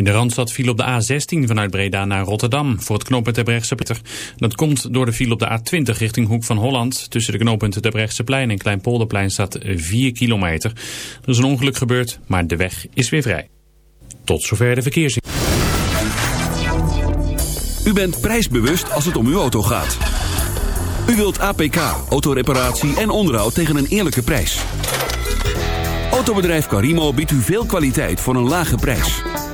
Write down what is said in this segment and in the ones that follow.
In de Randstad viel op de A16 vanuit Breda naar Rotterdam voor het knooppunt Terbrechtseplein. Dat komt door de file op de A20 richting Hoek van Holland. Tussen de knooppunten Terbrechtseplein en Kleinpolderplein staat 4 kilometer. Er is een ongeluk gebeurd, maar de weg is weer vrij. Tot zover de verkeers. U bent prijsbewust als het om uw auto gaat. U wilt APK, autoreparatie en onderhoud tegen een eerlijke prijs. Autobedrijf Carimo biedt u veel kwaliteit voor een lage prijs.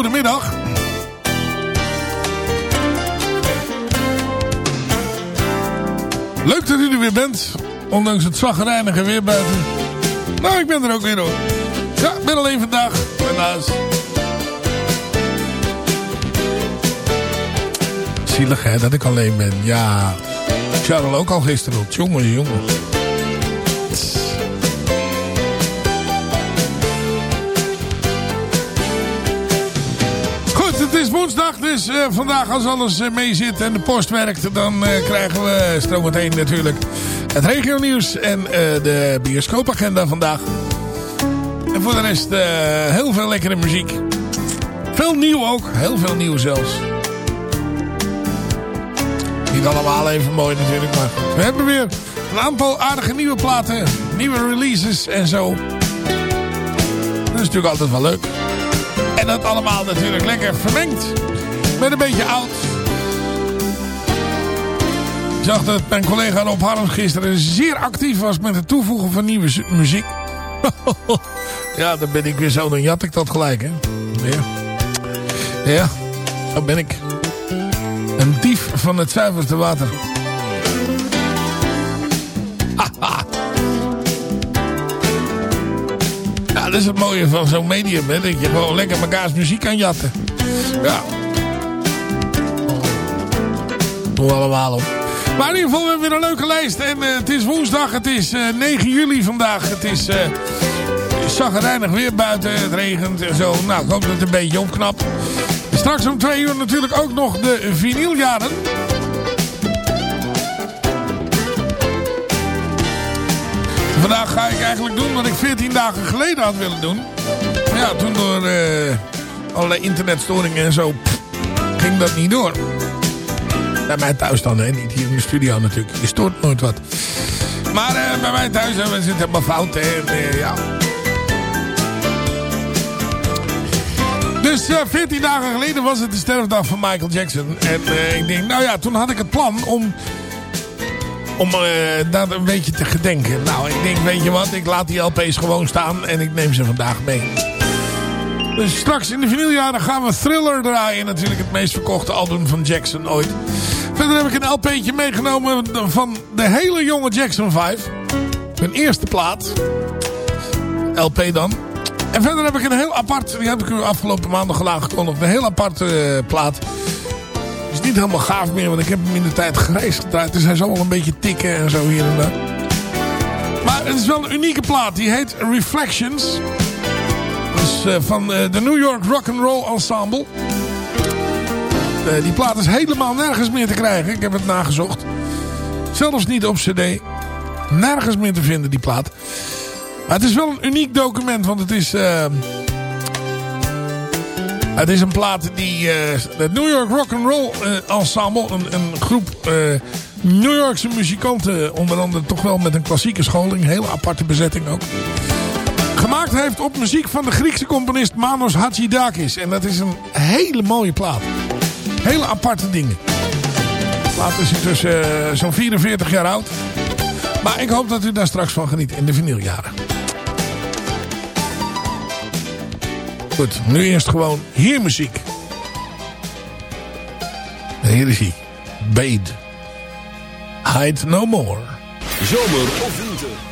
Goedemiddag. Leuk dat u er weer bent. Ondanks het zagrijnige weer buiten. Nou, ik ben er ook weer hoor. Ja, ik ben alleen vandaag. Helaas. Zielig hè, dat ik alleen ben. Ja. Charles ook al gisteren. Jongen, jongen. Eh, vandaag als alles eh, mee zit en de post werkt, dan eh, krijgen we strometeen natuurlijk het regionieuws en de bioscoopagenda vandaag. En voor de rest heel veel lekkere muziek. Veel nieuw ook, heel veel nieuw zelfs. Niet allemaal even mooi natuurlijk, maar we hebben weer een aantal aardige nieuwe platen, nieuwe releases en zo. Dat is natuurlijk altijd wel leuk. En dat allemaal natuurlijk lekker vermengd. Met een beetje oud. Ik zag dat mijn collega Rob Harms gisteren zeer actief was met het toevoegen van nieuwe muziek. ja, dan ben ik weer zo, dan jat ik dat gelijk, hè. Ja. Ja, zo ben ik. Een dief van het zuiverste water. Ja, dat is het mooie van zo'n medium, hè. Dat je gewoon lekker mekaars muziek kan jatten. Ja allemaal. Op. Maar in ieder geval hebben weer een leuke lijst. En eh, het is woensdag, het is eh, 9 juli vandaag. Het is uh, zagrijnig weer buiten, het regent en zo. Nou, ik hoop dat het een beetje opknapt. Straks om twee uur natuurlijk ook nog de vinyljaren. Vandaag ga ik eigenlijk doen wat ik 14 dagen geleden had willen doen. Maar ja, toen door uh, allerlei internetstoringen en zo ging dat niet door. Bij mij thuis dan, hè? niet hier in de studio natuurlijk. Je stoort nooit wat. Maar eh, bij mij thuis we zitten helemaal fout. Hè? En, eh, ja. Dus eh 14 dagen geleden was het de sterfdag van Michael Jackson. En ik denk, nou ja, toen had ik het plan om om daar een beetje te gedenken. Nou, ik denk, weet je wat, ik laat die LP's gewoon staan en ik neem ze vandaag mee. Dus straks in de vinyljaren gaan we Thriller draaien. Natuurlijk het meest verkochte album van Jackson ooit. Verder heb ik een LP'tje meegenomen van de hele jonge Jackson 5. Mijn eerste plaat. LP dan. En verder heb ik een heel apart, die heb ik u afgelopen maandag al aangekondigd. Een heel aparte eh, plaat is niet helemaal gaaf meer, want ik heb hem in de tijd grijs gedraaid. Dus hij zal wel een beetje tikken en zo hier en daar. Maar het is wel een unieke plaat. Die heet Reflections. Dus uh, van uh, de New York Rock and Roll Ensemble. Uh, die plaat is helemaal nergens meer te krijgen. Ik heb het nagezocht. Zelfs niet op cd. Nergens meer te vinden, die plaat. Maar het is wel een uniek document, want het is... Het is een plaat die uh, het New York Rock and Roll Ensemble, een, een groep New Yorkse muzikanten, onder andere toch wel met een klassieke scholing, hele aparte bezetting ook, gemaakt heeft op muziek van de Griekse componist Manos Hadjidakis. En dat is een hele mooie plaat. Hele aparte dingen. Plaat is intussen zo'n 44 jaar oud. Maar ik hoop dat u daar straks van geniet in de vinyljaren. Goed, nu eerst gewoon hier muziek. En hier is hij. Bade. Hide no more. Zomer of winter.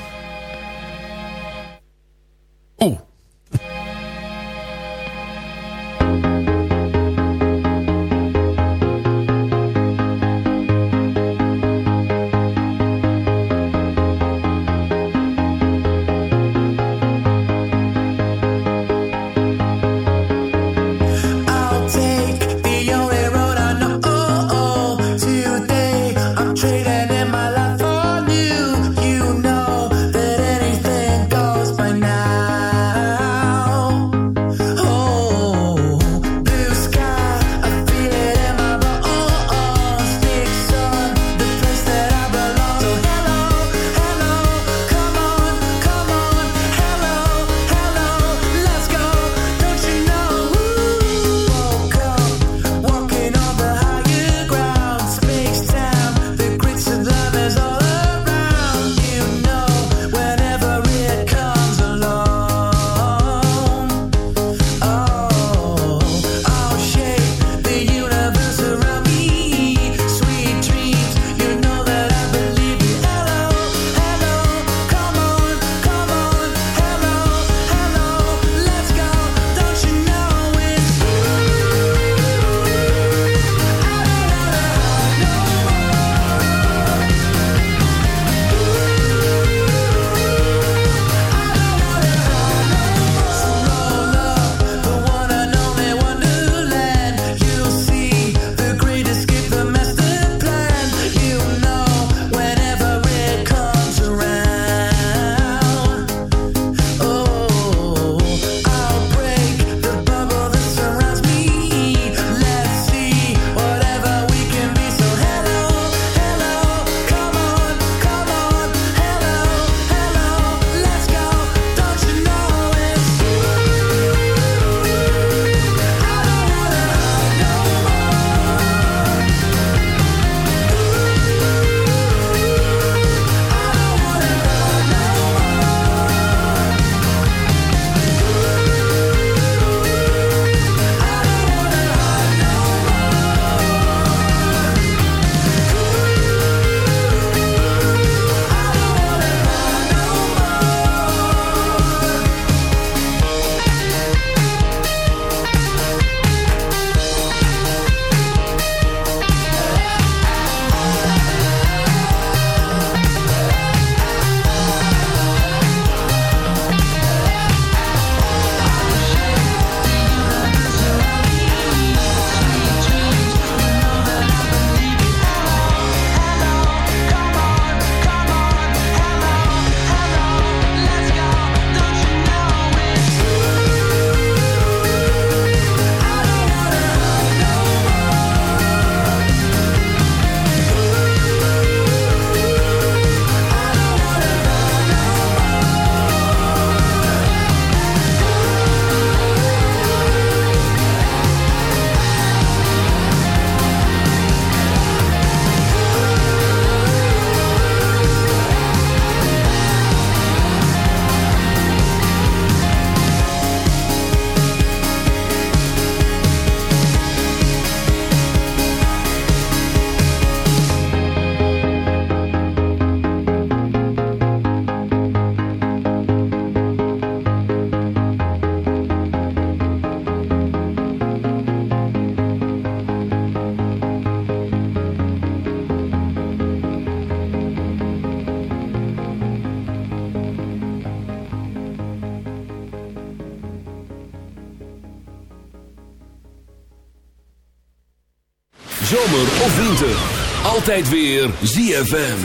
altijd weer ZFM.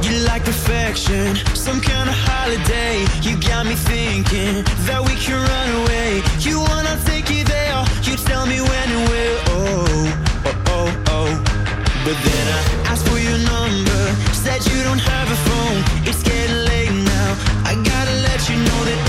You like perfection, some kind of holiday. You got me thinking that we can run away. You wanna take it there, you tell me when and where. Oh, oh, oh, oh. But then I asked for your number, said you don't have a phone. It's getting late now, I gotta let you know that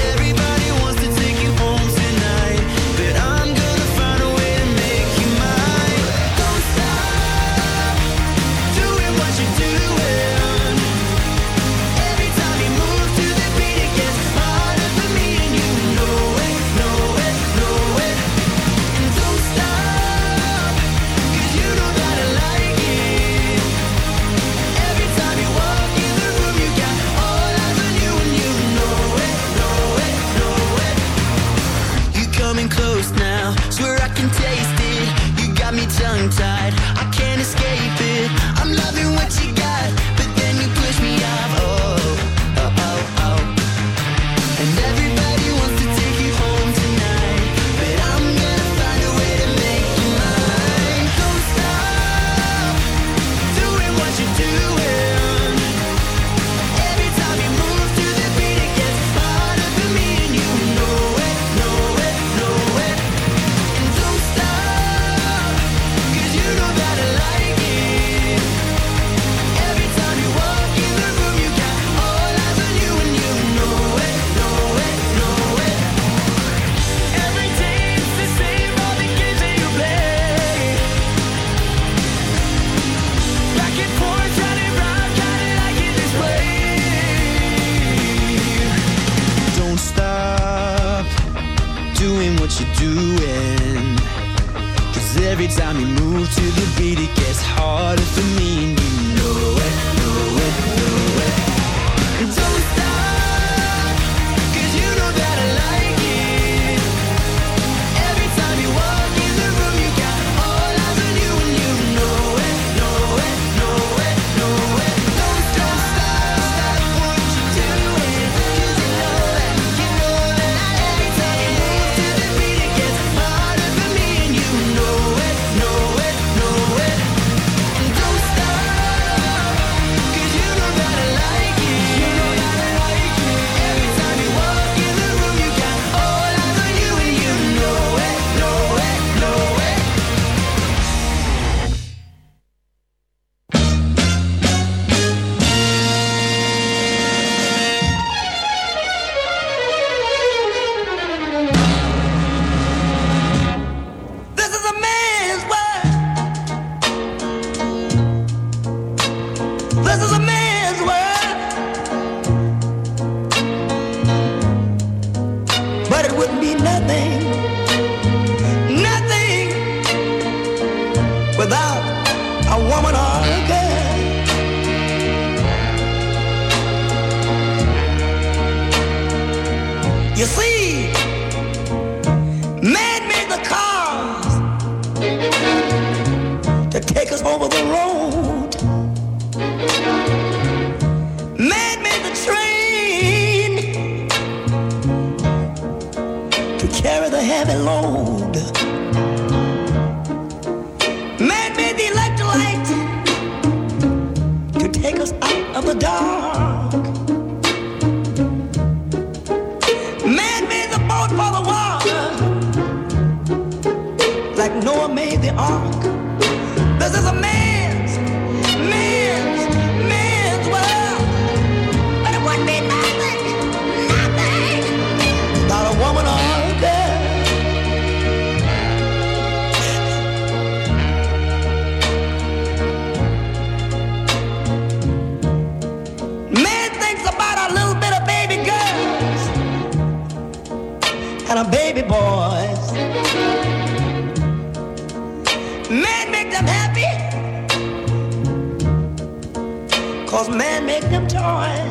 carry the heavy load. Man made the electrolyte to take us out of the dark. Man made the boat for the water, like Noah made the ark. Cause man make them toys.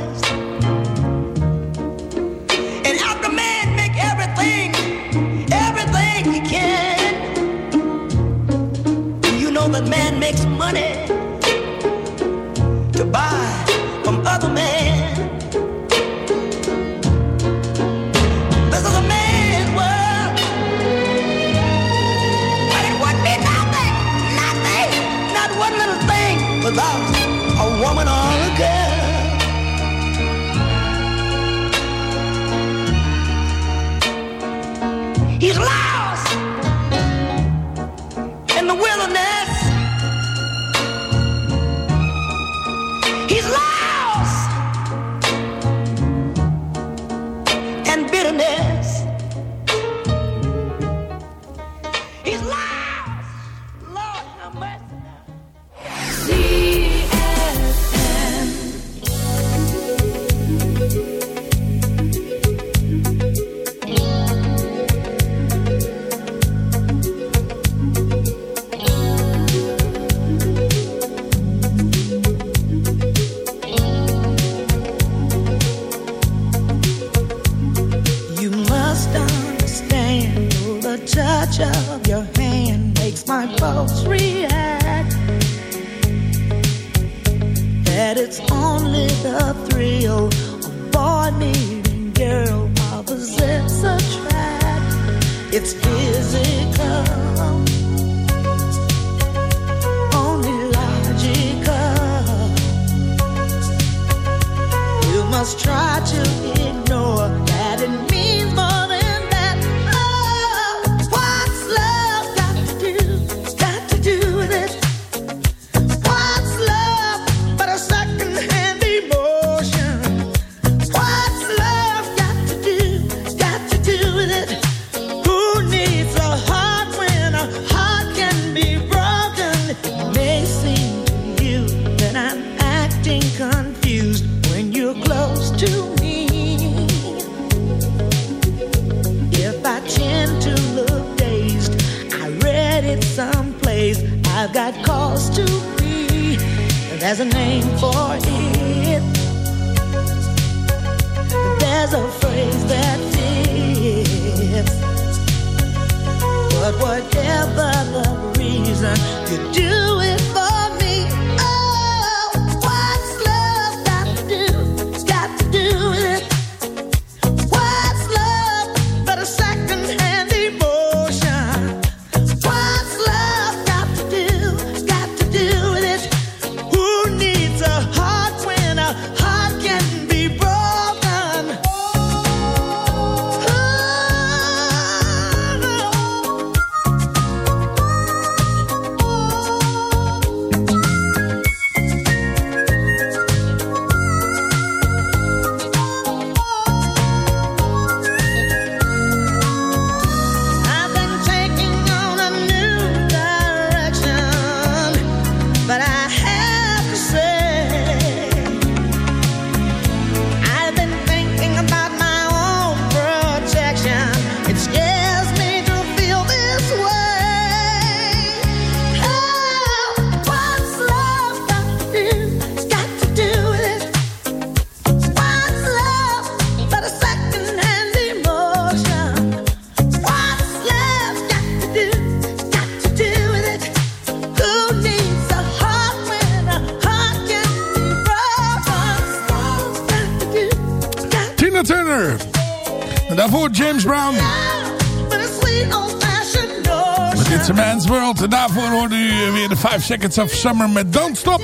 Seconds of Summer met Don't Stop.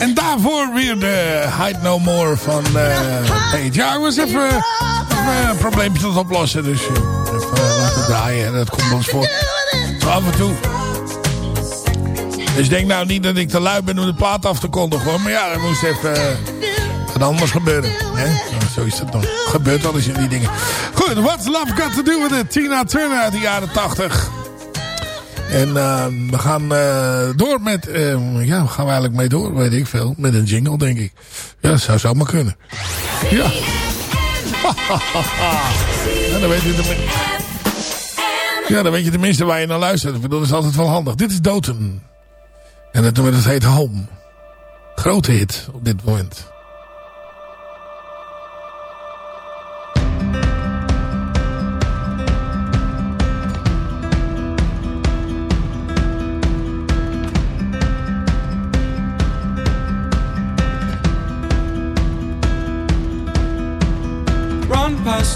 En daarvoor weer de Hide No More van Page. Ja, was even, een probleempje tot oplossen. Dus eh, even eh, laten draaien. Dat komt ons voor. Af en toe. Dus denk nou niet dat ik te lui ben om de plaat af te kondigen. hoor. Maar ja, dat moest even... wat anders gebeuren. Hè? Zo is het nog. Gebeurt eens in die dingen. Goed, What's Love Got To Do With It? Tina Turner uit de jaren 80. En eh, we gaan eh, door met... eh, ja, waar gaan we eigenlijk mee door? Weet ik veel. Met een jingle, denk ik. Ja, dat zou zomaar kunnen. Ja. ja, dan weet je tenminste... Ja, dan weet je tenminste waar je naar luistert. Dat is altijd wel handig. Dit is Doten. En nummer dat heet Home. Grote hit op dit moment.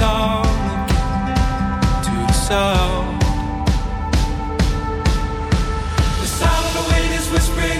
song to the sound. The sound of the wind is whispering.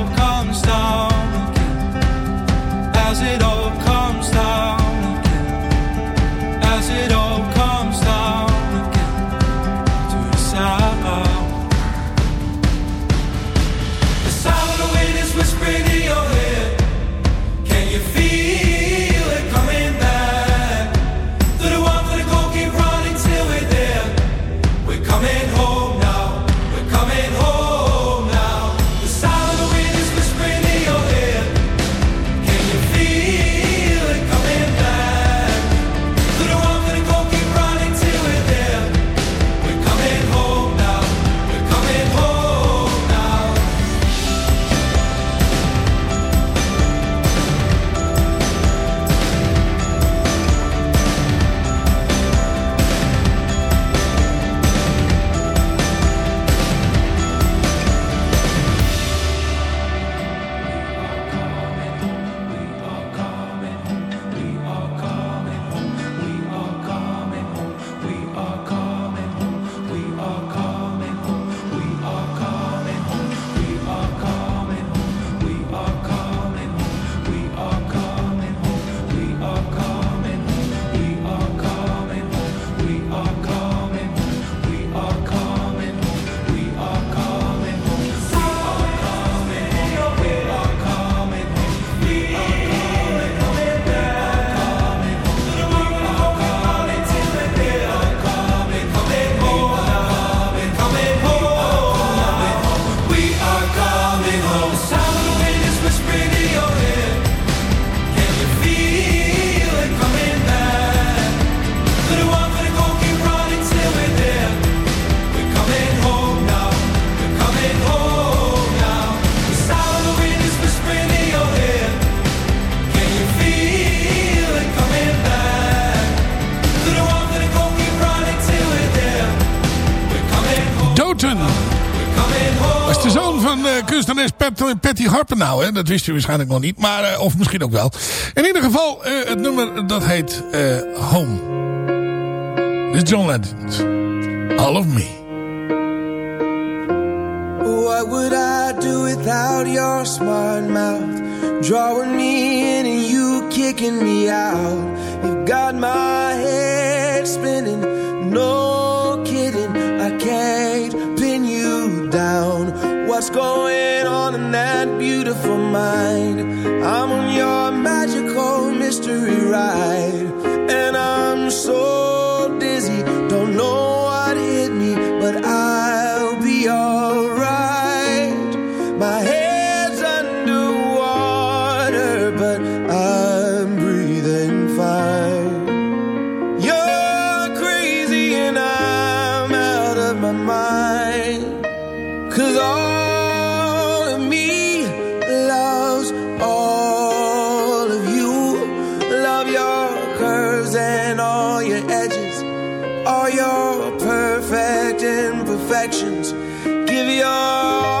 Die Harper nou, hè? dat wist u waarschijnlijk nog niet. Maar, eh, of misschien ook wel. In ieder geval, eh, het nummer dat heet eh, Home. Dit is John Legend. All of Me. What would I do without your smart mouth? Drawing me in and you kicking me out. You've got my head spinning. No kidding, I can't pin you down. What's going beautiful mind. I'm on your magical mystery ride. and all your edges, all your perfect imperfections. Give your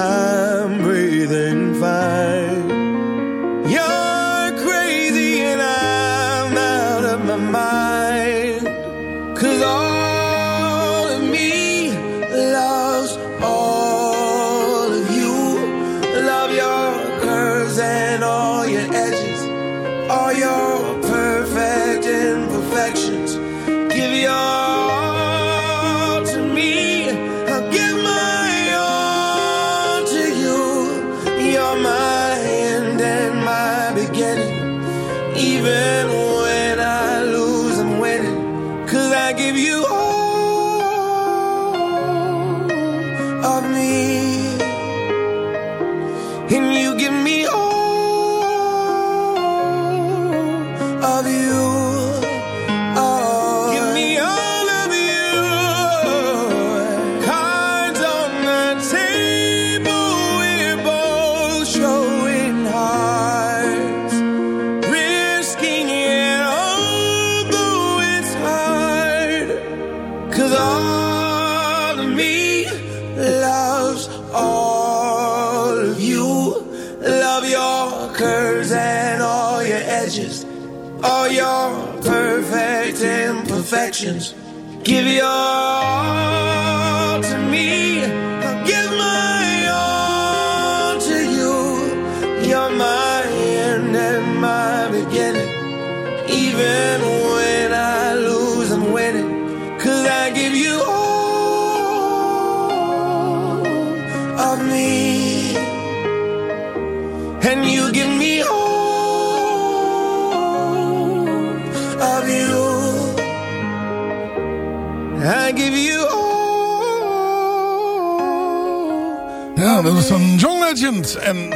I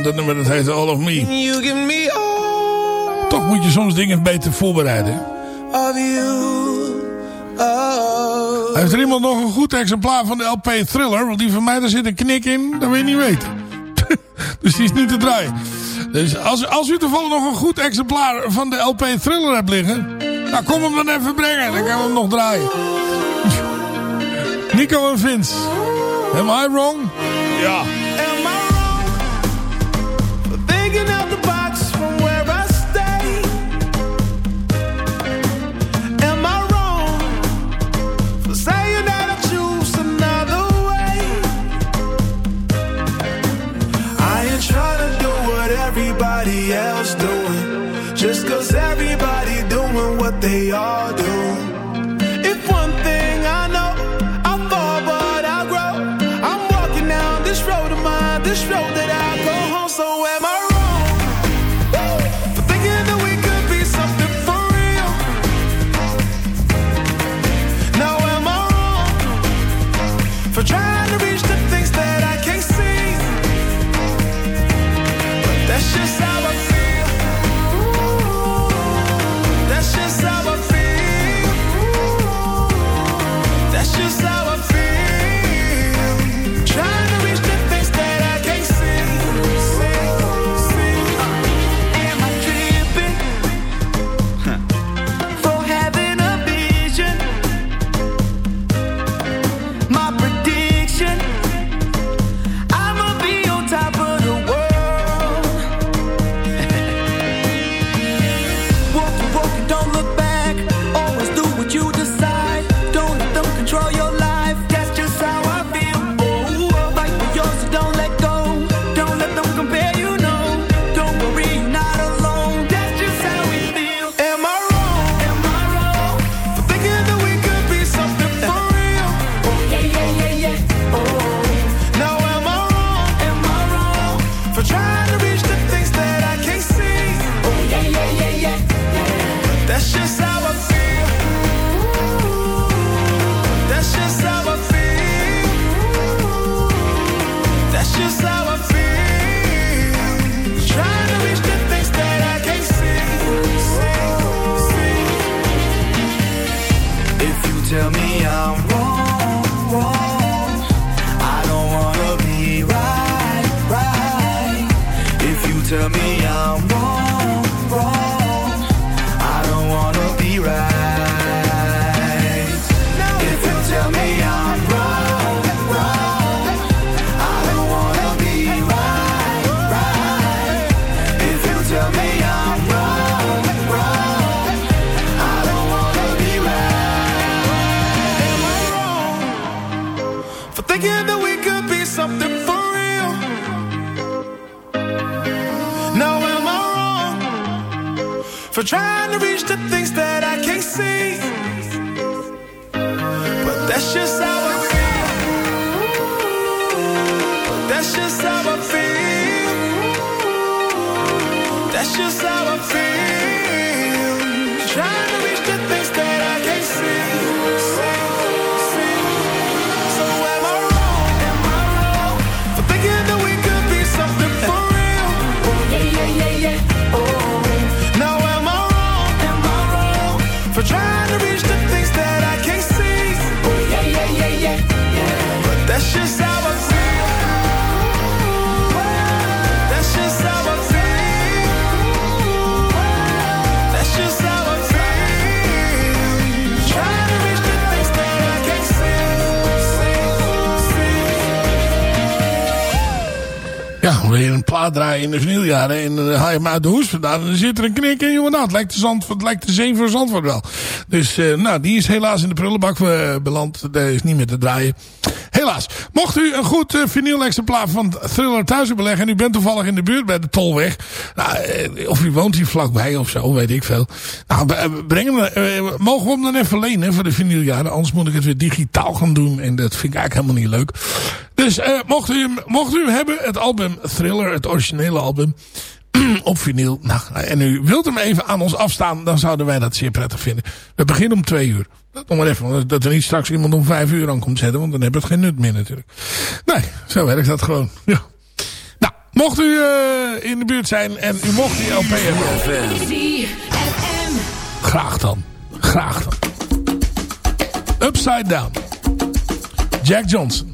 dat nummer dat heet All of Me. You give me all Toch moet je soms dingen beter voorbereiden. Of. Oh. Heeft er iemand nog een goed exemplaar van de LP Thriller? Want die van mij, daar zit een knik in, dat wil je niet weten. dus die is niet te draaien. Dus als, als u toevallig nog een goed exemplaar van de LP Thriller hebt liggen... Nou, kom hem dan even brengen. Dan kan we hem nog draaien. Nico en Vince. Am I wrong? Ja. I'm wrong, Ja, weer een plaat draaien in de vinyljaren. En dan haal je hem uit de hoes vandaan. En dan zit er een knik in. Jongen, nou, het lijkt de, zand, het lijkt zee voor Zandvoort wel. Dus, eh, nou, die is helaas in de prullenbak eh, beland. Dat is niet meer te draaien. Helaas. Mocht u een goed uh, vinyl-exemplaar van Thriller thuis hebben leggen... en u bent toevallig in de buurt bij de Tolweg... Nou, eh, of u woont hier vlakbij of zo, weet ik veel. Nou, b- breng hem, eh, mogen we hem dan even lenen voor de vinyljaren? Anders moet ik het weer digitaal gaan doen. En dat vind ik eigenlijk helemaal niet leuk. Dus eh, mocht, u, mocht u hebben, het album Thriller, het originele album... op vinyl. Nou, en u wilt hem even aan ons afstaan, dan zouden wij dat zeer prettig vinden. We beginnen om twee uur. Dat nog maar even, dat er niet straks iemand om vijf uur aan komt zetten, want dan hebben we het geen nut meer natuurlijk. Nee, zo werkt dat gewoon. Ja. Nou, mocht u eh, in de buurt zijn en u mocht die LP hebben. Graag dan. Graag dan. Upside Down. Jack Johnson.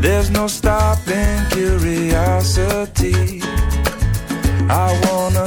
there's no stopping curiosity. I wanna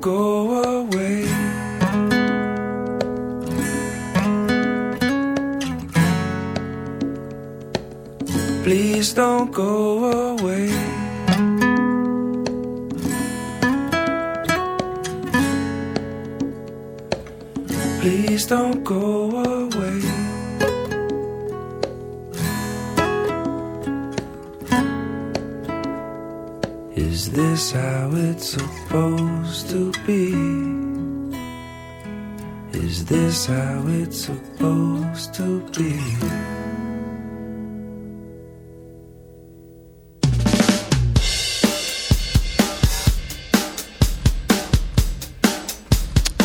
go away. Please don't go away. Please don't go away. Is this how it's supposed to be? Is this how it's supposed to be?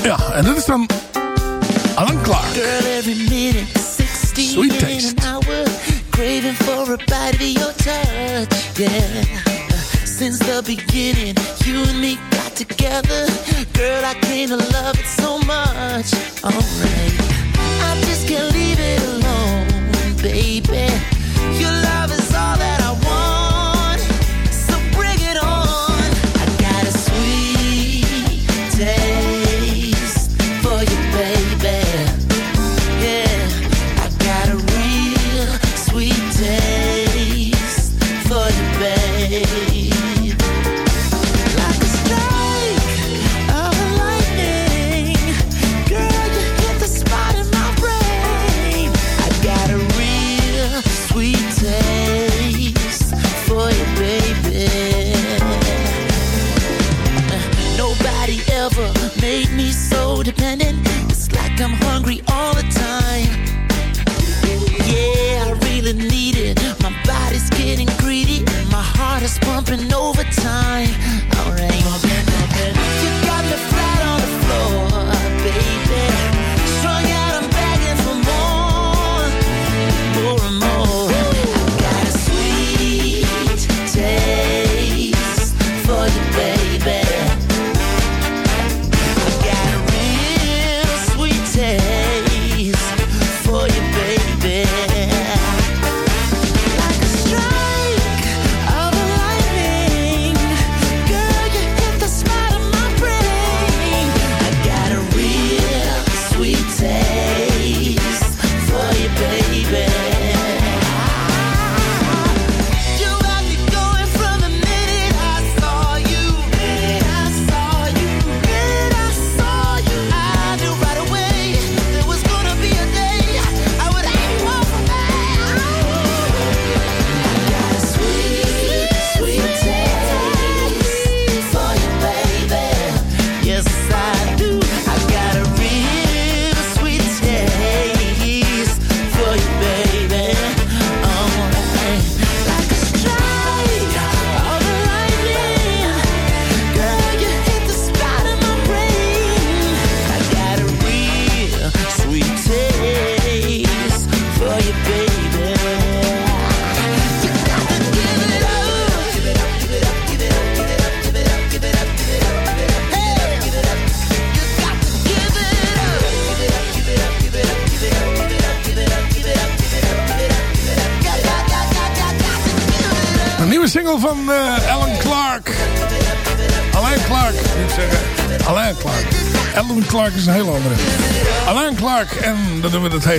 Ja, en dat is dan Alan Clark. Girl, every minute, 16 Sweet taste. an hour, craving for a bite of your touch, yeah since the beginning. You and me got together. Girl, I came to love it so much. Alright. I just can't leave it alone, baby.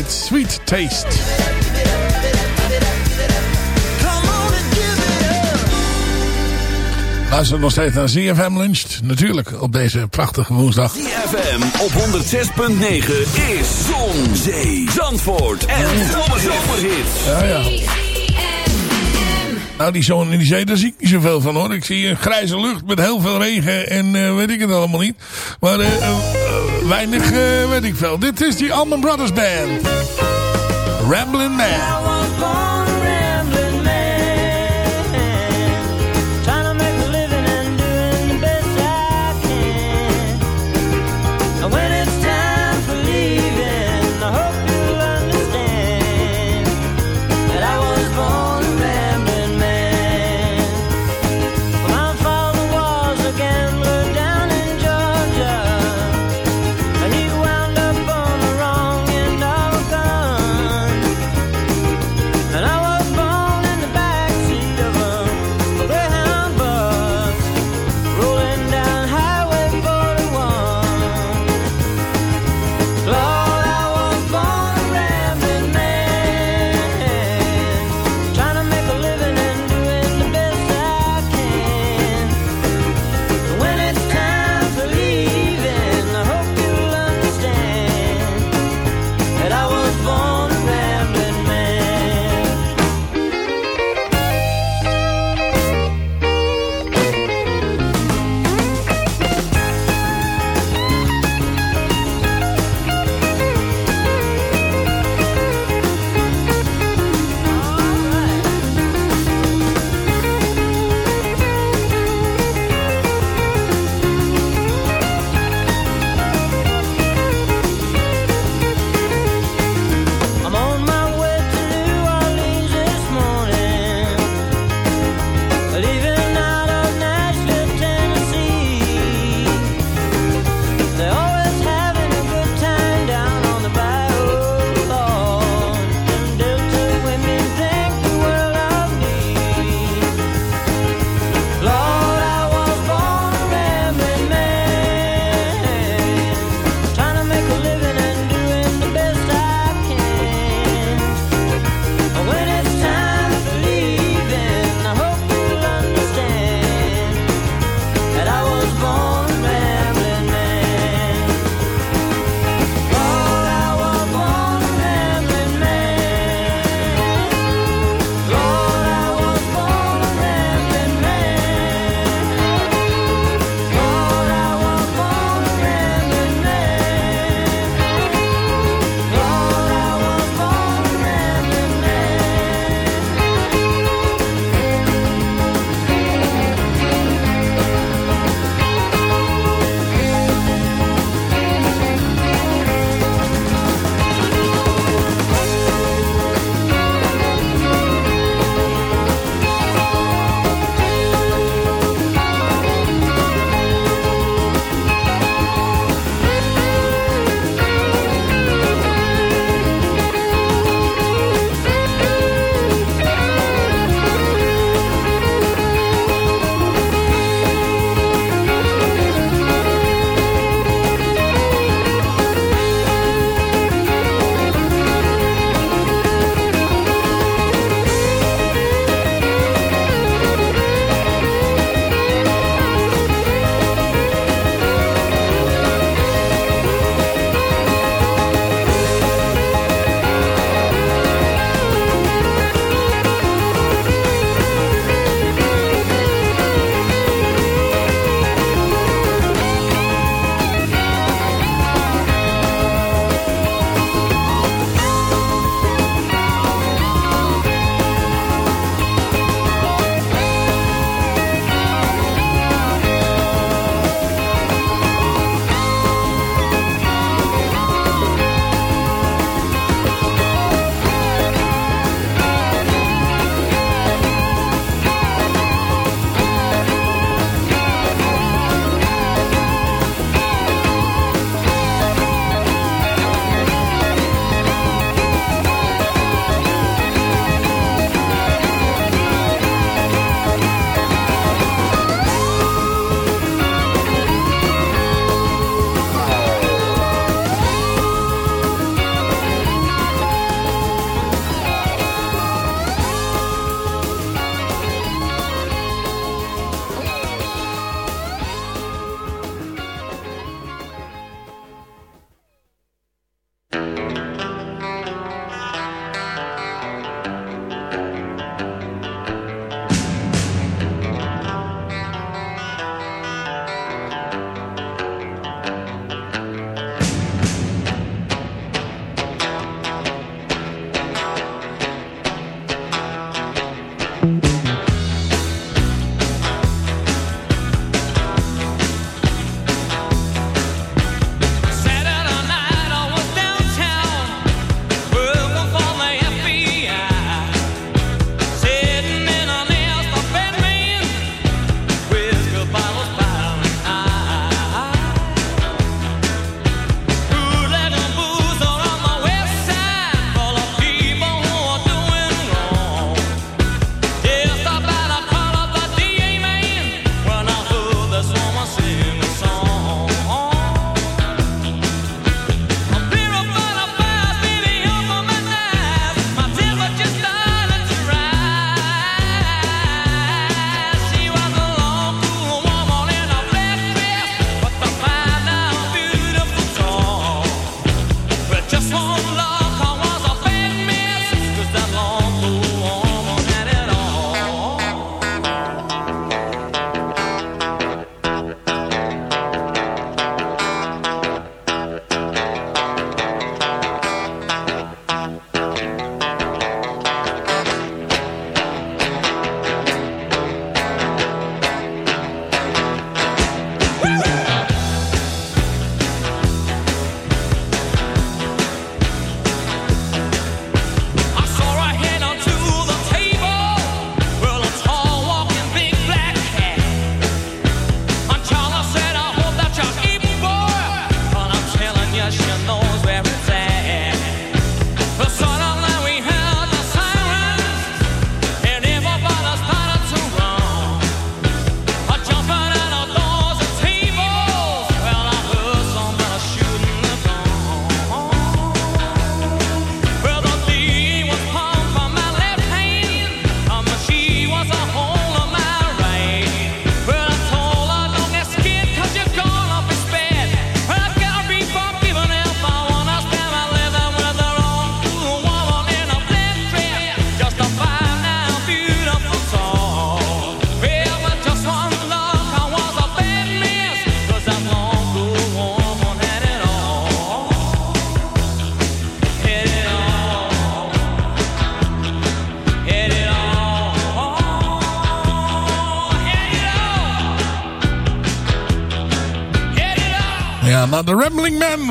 Sweet Taste. Luister nog steeds naar ZFM Lunch. Natuurlijk op deze prachtige woensdag. ZFM op 106.9 is Zon, Zee, Zandvoort en Zomerhits. Ja, ja. Nou, die zon in die zee, daar zie ik niet zoveel van hoor. Ik zie een grijze lucht met heel veel regen en eh, weet ik het allemaal niet. Maar... Eh, eh, weinig eh, weet ik veel. Dit is die Allman Brothers Band. Ramblin' Man.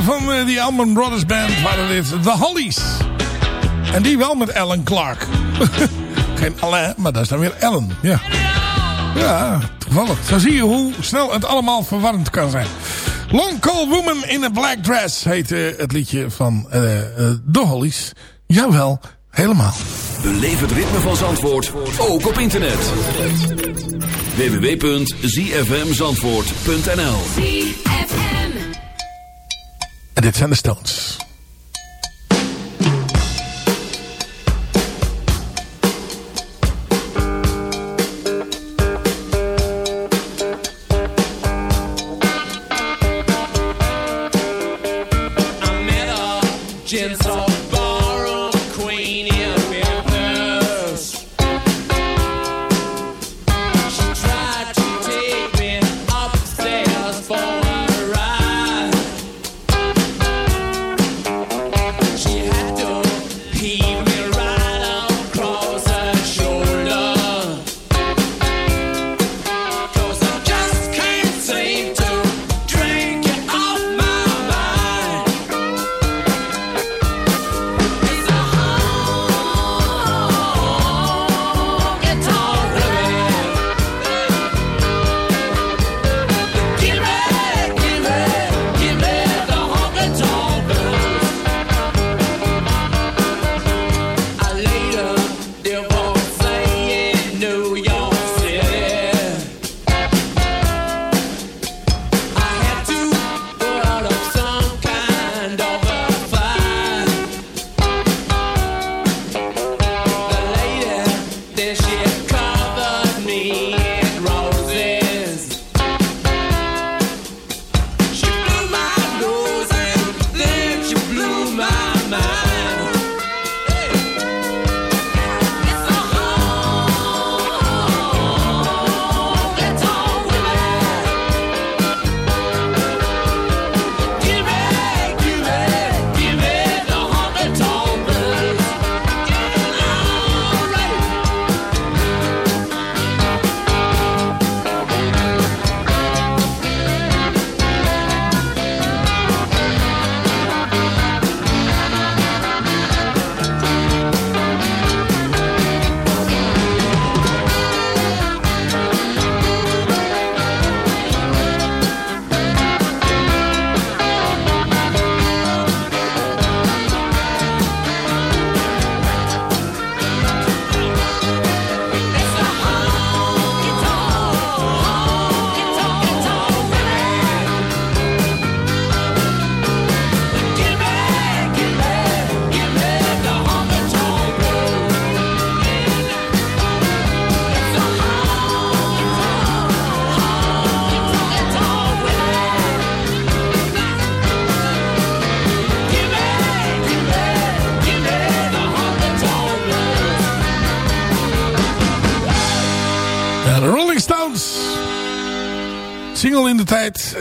Van eh, die Alman Brothers Band waren dit The Hollies. En die wel met Alan Clark. Geen Alain, maar dat is dan weer Alan. Ja. ja, toevallig. Zo zie je hoe snel het allemaal verwarrend kan zijn. Long Cold Woman in a Black Dress heet het liedje van uh, uh, The Hollies. Jawel, helemaal. Beleef het ritme van Zandvoort, ook op internet. www.zfmzandvoort.nl The zijn de Stones.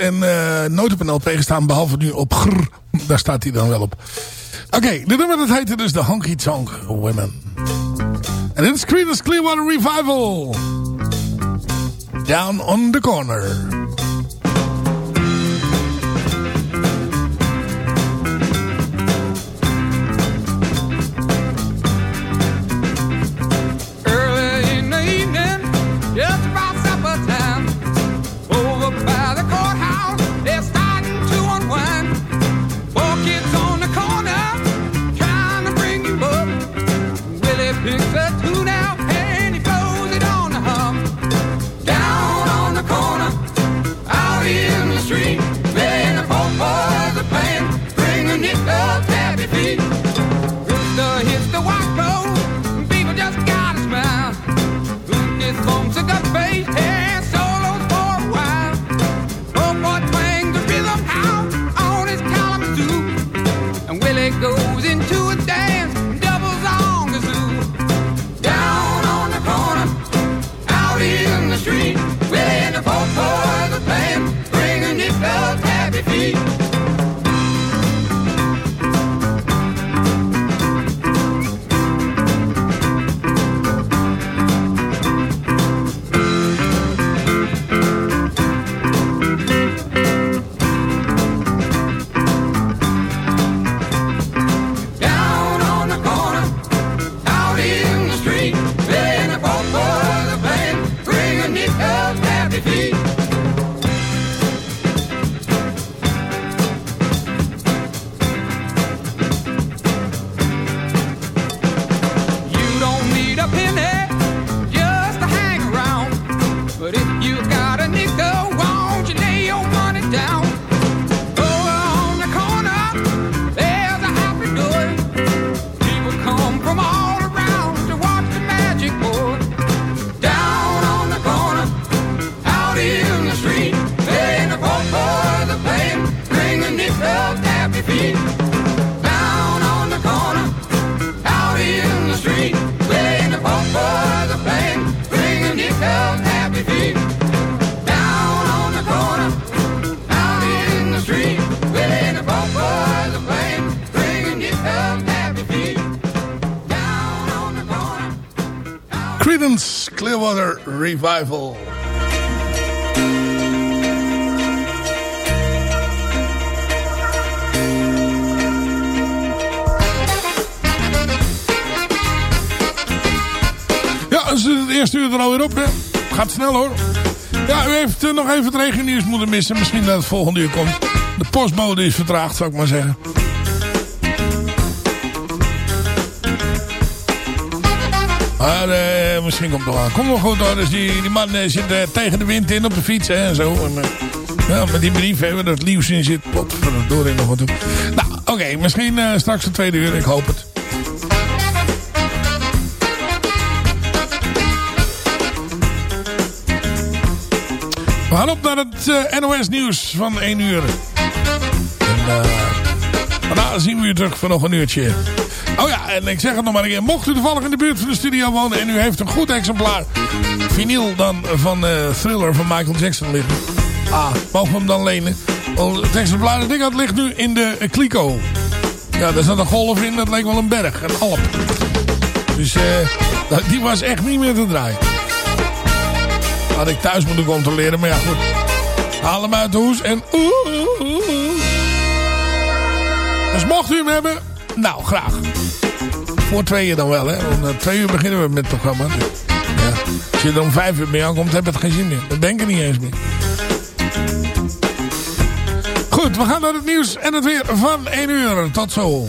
En eh nooit behalve nu op grrr. Daar staat hij dan wel op. Oké, de nummer dat heette dus de Honky Tonk Women. En dit is Clearwater Revival. Down on the Corner. Ja, u heeft eh, nog even het regennieuws moeten missen. Misschien dat het volgende uur komt. De postbode is vertraagd, zou ik maar zeggen. Maar eh, misschien komt het wel aan. Kom wel goed hoor. Dus die, die man eh, zit tegen de wind in op de fiets hè, en zo. En, ja, met die brief hebben we het nieuws in zit. Pot, door in nog wat doen. Nou, oké. misschien straks de tweede uur. Ik hoop het. We gaan op naar het eh, NOS nieuws van 1 uur. En eh, daarna zien we u terug voor nog een uurtje. Oh ja, en ik zeg het nog maar een keer. Mocht u toevallig in de buurt van de studio wonen en u heeft een goed exemplaar vinyl dan van eh, Thriller van Michael Jackson liggen. Ah, mogen we hem dan lenen? Het exemplaar dat ik had ligt nu in de Kliko. Ja, daar zat een golf in, dat leek wel een berg, een alp. Dus die was echt niet meer te draaien. Had ik thuis moeten controleren, maar ja goed. Haal hem uit de hoes en... oeh. Dus mocht u hem hebben, nou graag. Voor tweeën dan wel, hè. Om eh, twee uur beginnen we met het programma. Ja. Als je er om vijf uur mee aankomt, heb je het geen zin meer. Dat denk ik niet eens meer. Goed, we gaan naar het nieuws en het weer van 1 uur. Tot zo.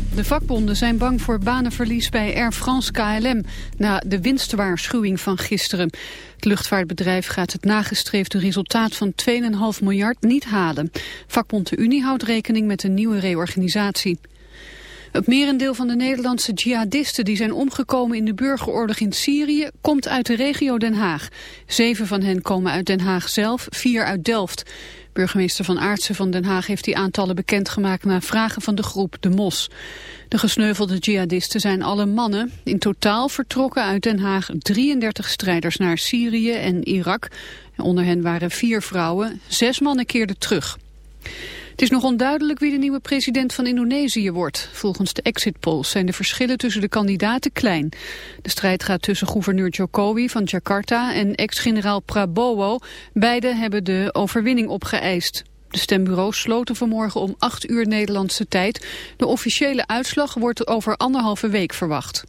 De vakbonden zijn bang voor banenverlies bij Air France KLM... na de winstwaarschuwing van gisteren. Het luchtvaartbedrijf gaat het nagestreefde resultaat van 2,5 miljard niet halen. Vakbond de Unie houdt rekening met een nieuwe reorganisatie. Het merendeel van de Nederlandse jihadisten die zijn omgekomen in de burgeroorlog in Syrië komt uit de regio Den Haag. Zeven van hen komen uit Den Haag zelf, vier uit Delft. Burgemeester Van Aartsen van Den Haag heeft die aantallen bekendgemaakt na vragen van de groep De Mos. De gesneuvelde jihadisten zijn alle mannen. In totaal vertrokken uit Den Haag 33 strijders naar Syrië en Irak. Onder hen waren vier vrouwen, zes mannen keerden terug. Het is nog onduidelijk wie de nieuwe president van Indonesië wordt. Volgens de exit polls zijn de verschillen tussen de kandidaten klein. De strijd gaat tussen gouverneur Jokowi van Jakarta en ex-generaal Prabowo. Beide hebben de overwinning opgeëist. De stembureaus sloten vanmorgen om 8 uur Nederlandse tijd. De officiële uitslag wordt over anderhalve week verwacht.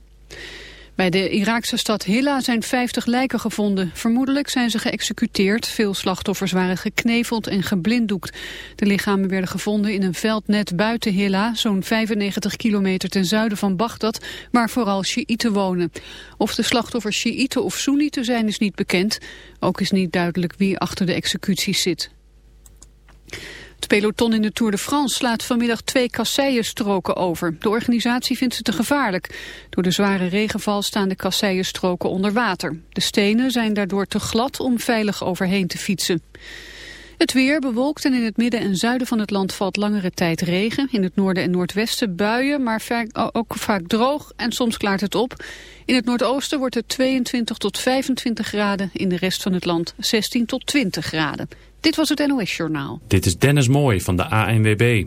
Bij de Iraakse stad Hilla zijn 50 lijken gevonden. Vermoedelijk zijn ze geëxecuteerd. Veel slachtoffers waren gekneveld en geblinddoekt. De lichamen werden gevonden in een veld net buiten Hilla, zo'n 95 kilometer ten zuiden van Bagdad, waar vooral Sjiïten wonen. Of de slachtoffers Sjiïten of Soenieten zijn is niet bekend. Ook is niet duidelijk wie achter de executies zit. Het peloton in de Tour de France slaat vanmiddag twee kasseienstroken over. De organisatie vindt ze te gevaarlijk. Door de zware regenval staan de kasseienstroken onder water. De stenen zijn daardoor te glad om veilig overheen te fietsen. Het weer bewolkt en in het midden en zuiden van het land valt langere tijd regen. In het noorden en noordwesten buien, maar ook vaak droog en soms klaart het op. In het noordoosten wordt het 22 tot 25 graden, in de rest van het land 16 tot 20 graden. Dit was het NOS Journaal. Dit is Dennis Mooij van de ANWB.